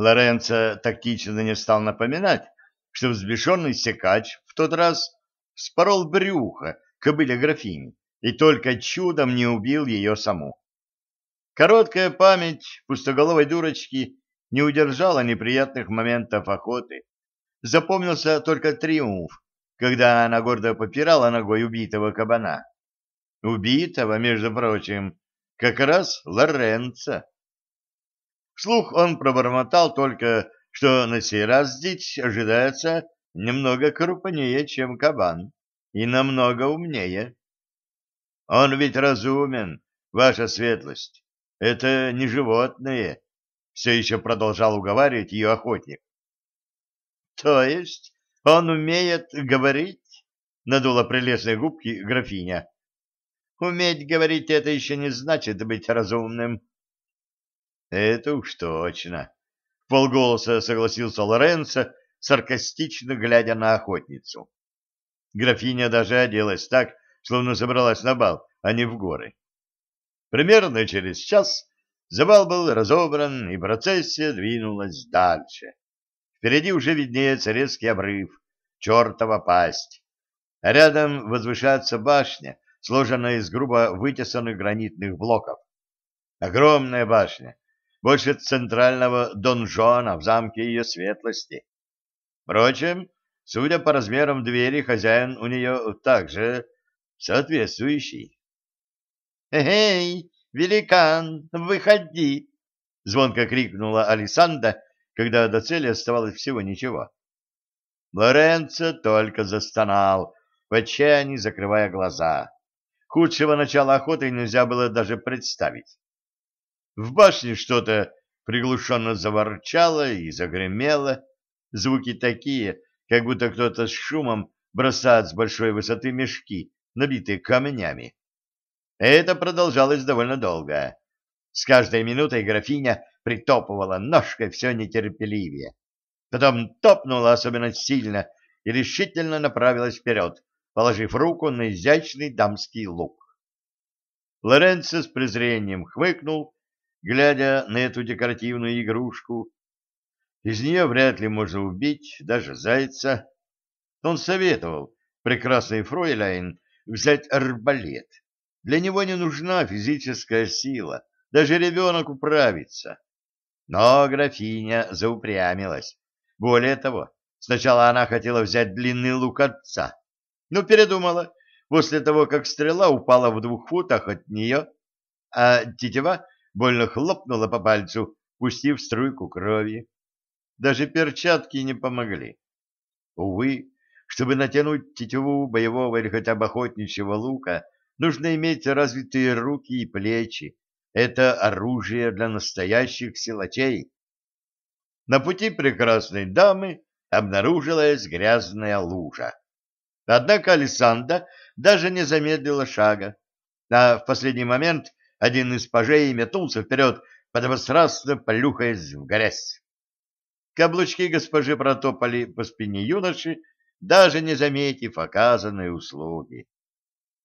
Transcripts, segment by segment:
Лоренцо тактично не стал напоминать, что взбешенный секач в тот раз спорол брюхо кобыле графини и только чудом не убил ее саму. Короткая память пустоголовой дурочки не удержала неприятных моментов охоты. Запомнился только триумф, когда она гордо попирала ногой убитого кабана. Убитого, между прочим, как раз Лоренцо. Вслух он пробормотал только, что на сей раз дичь ожидается немного крупнее, чем кабан, и намного умнее. Он ведь разумен, ваша светлость. Это не животные, — все еще продолжал уговаривать ее охотник. — То есть он умеет говорить? — надула прелестные губки графиня. — Уметь говорить — это еще не значит быть разумным. — Это уж точно, — полголоса согласился Лоренцо, саркастично глядя на охотницу. Графиня даже оделась так, словно собралась на бал, а не в горы. Примерно через час завал был разобран, и процессия двинулась дальше. Впереди уже виднеется резкий обрыв, чертова пасть. Рядом возвышается башня, сложенная из грубо вытесанных гранитных блоков. Огромная башня, больше центрального донжона в замке ее светлости. Впрочем, судя по размерам двери, хозяин у нее также соответствующий. «Эй, великан, выходи!» — звонко крикнула Александра, когда до цели оставалось всего ничего. Лоренцо только застонал, в отчаянии закрывая глаза. Худшего начала охоты нельзя было даже представить. В башне что-то приглушенно заворчало и загремело. Звуки такие, как будто кто-то с шумом бросает с большой высоты мешки, набитые камнями. Это продолжалось довольно долго. С каждой минутой графиня притопывала ножкой все нетерпеливее. Потом топнула особенно сильно и решительно направилась вперед, положив руку на изящный дамский лук. Лоренцо с презрением хмыкнул, глядя на эту декоративную игрушку. Из нее вряд ли можно убить даже зайца. Он советовал прекрасный фройляйн взять арбалет. Для него не нужна физическая сила, даже ребенок управится. Но графиня заупрямилась. Более того, сначала она хотела взять длинный лук отца, но передумала после того, как стрела упала в двух футах от нее, а тетива больно хлопнула по пальцу, пустив струйку крови. Даже перчатки не помогли. Увы, чтобы натянуть тетиву боевого или хотя бы охотничьего лука, нужно иметь развитые руки и плечи. Это оружие для настоящих силачей. На пути прекрасной дамы обнаружилась грязная лужа. Однако Александра даже не замедлила шага, а в последний момент один из пажей метнулся вперед, подобострастно плюхаясь в грязь. Каблучки госпожи протопали по спине юноши, даже не заметив оказанной услуги.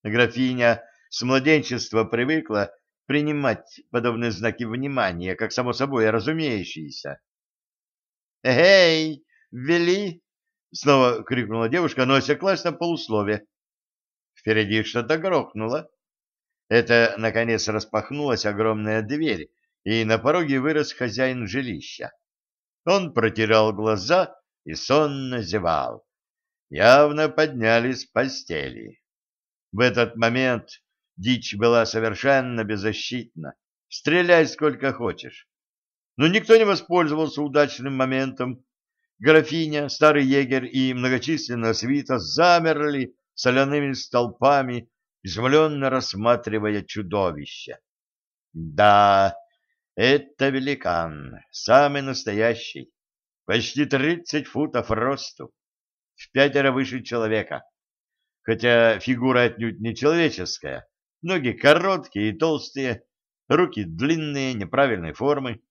Графиня с младенчества привыкла принимать подобные знаки внимания, как само собой разумеющиеся. «Эй, вели!» — снова крикнула девушка, но осеклась на полуслове. Впереди что-то грохнуло. Это, наконец, распахнулась огромная дверь, и на пороге вырос хозяин жилища. Он протирал глаза и сонно зевал. Явно поднялись с постели. В этот момент дичь была совершенно беззащитна. Стреляй сколько хочешь. Но никто не воспользовался удачным моментом. Графиня, старый егерь и многочисленная свита замерли соляными столпами, изумленно рассматривая чудовище. Да, это великан, самый настоящий, почти тридцать футов росту, в пятеро выше человека хотя фигура отнюдь не человеческая, ноги короткие и толстые, руки длинные, неправильной формы,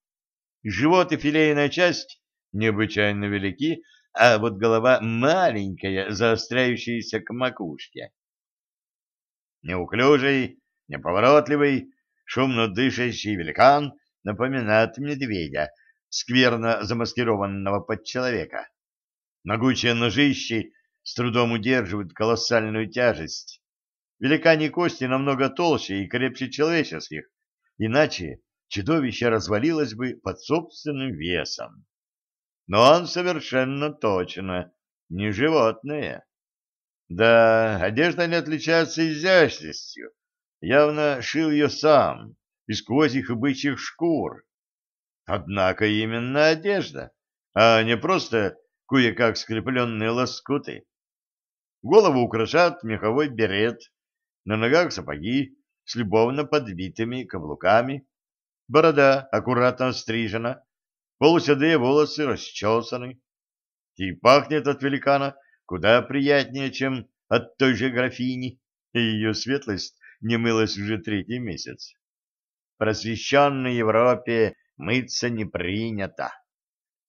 живот и филейная часть необычайно велики, а вот голова маленькая, заостряющаяся к макушке. Неуклюжий, неповоротливый, шумно дышащий великан напоминает медведя, скверно замаскированного под человека. Могучие ножищи с трудом удерживают колоссальную тяжесть. Великане кости намного толще и крепче человеческих, иначе чудовище развалилось бы под собственным весом. Но он совершенно точно не животное. Да, одежда не отличается изящностью. Явно шил ее сам, из козьих и бычьих шкур. Однако именно одежда, а не просто кое-как скрепленные лоскуты. Голову украшает меховой берет, на ногах сапоги с любовно подбитыми каблуками, борода аккуратно стрижена, полуседые волосы расчесаны. И пахнет от великана куда приятнее, чем от той же графини, и ее светлость не мылась уже третий месяц. В просвещенной Европе мыться не принято.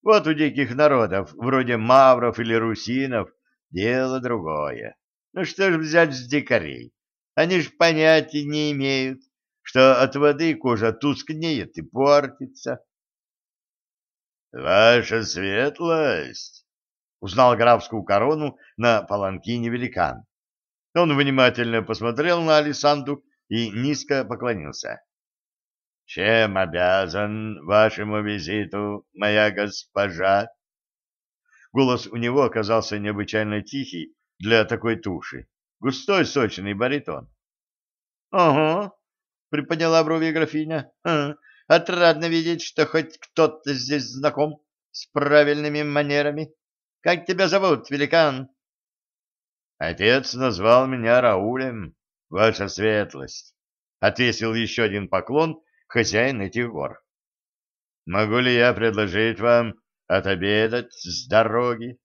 Вот у диких народов, вроде мавров или русинов, дело другое. Ну что ж взять с дикарей? Они ж понятия не имеют, что от воды кожа тускнеет и портится. — Ваша светлость! — узнал графскую корону на паланкине великан. Он внимательно посмотрел на Алисанду и низко поклонился. — Чем обязан вашему визиту, моя госпожа? Голос у него оказался необычайно тихий для такой туши. Густой, сочный баритон. — Ага, — приподняла брови графиня. — Отрадно видеть, что хоть кто-то здесь знаком с правильными манерами. Как тебя зовут, великан? — Отец назвал меня Раулем, ваша светлость. Отвесил еще один поклон хозяин этих гор. — Могу ли я предложить вам отобедать с дороги?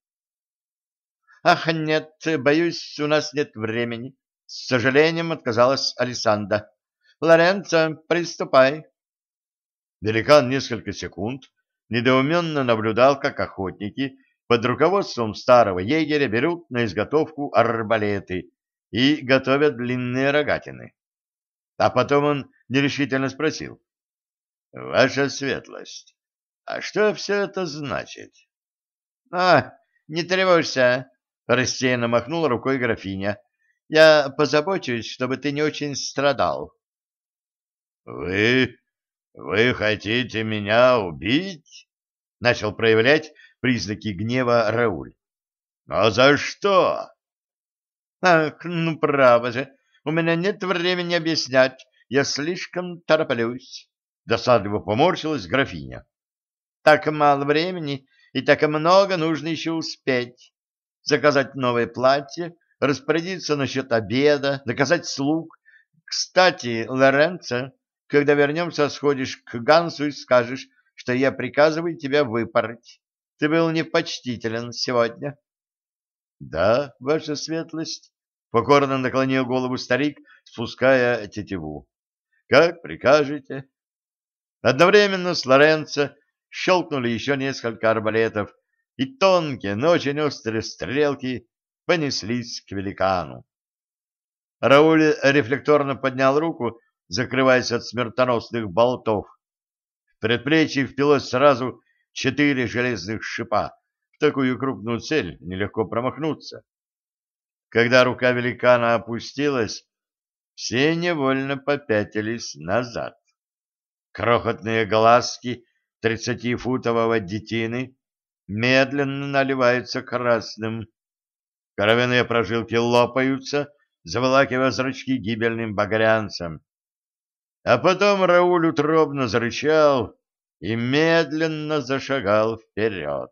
— Ах, нет, боюсь, у нас нет времени. С сожалением отказалась Алисанда. — Лоренцо, приступай. Великан несколько секунд недоуменно наблюдал, как охотники под руководством старого егеря берут на изготовку арбалеты и готовят длинные рогатины. А потом он нерешительно спросил. — Ваша светлость, а что все это значит? — А, не тревожься, Рассеянно махнула рукой графиня. Я позабочусь, чтобы ты не очень страдал. Вы... вы хотите меня убить? Начал проявлять признаки гнева Рауль. А за что? Ах, ну право же, у меня нет времени объяснять, я слишком тороплюсь. Досадливо поморщилась графиня. Так мало времени и так много нужно еще успеть заказать новое платье, распорядиться насчет обеда, наказать слуг. Кстати, Лоренцо, когда вернемся, сходишь к Гансу и скажешь, что я приказываю тебя выпороть. Ты был непочтителен сегодня. — Да, ваша светлость, — покорно наклонил голову старик, спуская тетиву. — Как прикажете. Одновременно с Лоренцо щелкнули еще несколько арбалетов, и тонкие, но очень острые стрелки понеслись к великану. Рауль рефлекторно поднял руку, закрываясь от смертоносных болтов. В предплечье впилось сразу четыре железных шипа. В такую крупную цель нелегко промахнуться. Когда рука великана опустилась, все невольно попятились назад. Крохотные глазки тридцатифутового детины медленно наливаются красным. Кровяные прожилки лопаются, заволакивая зрачки гибельным багрянцем. А потом Рауль утробно зарычал и медленно зашагал вперед.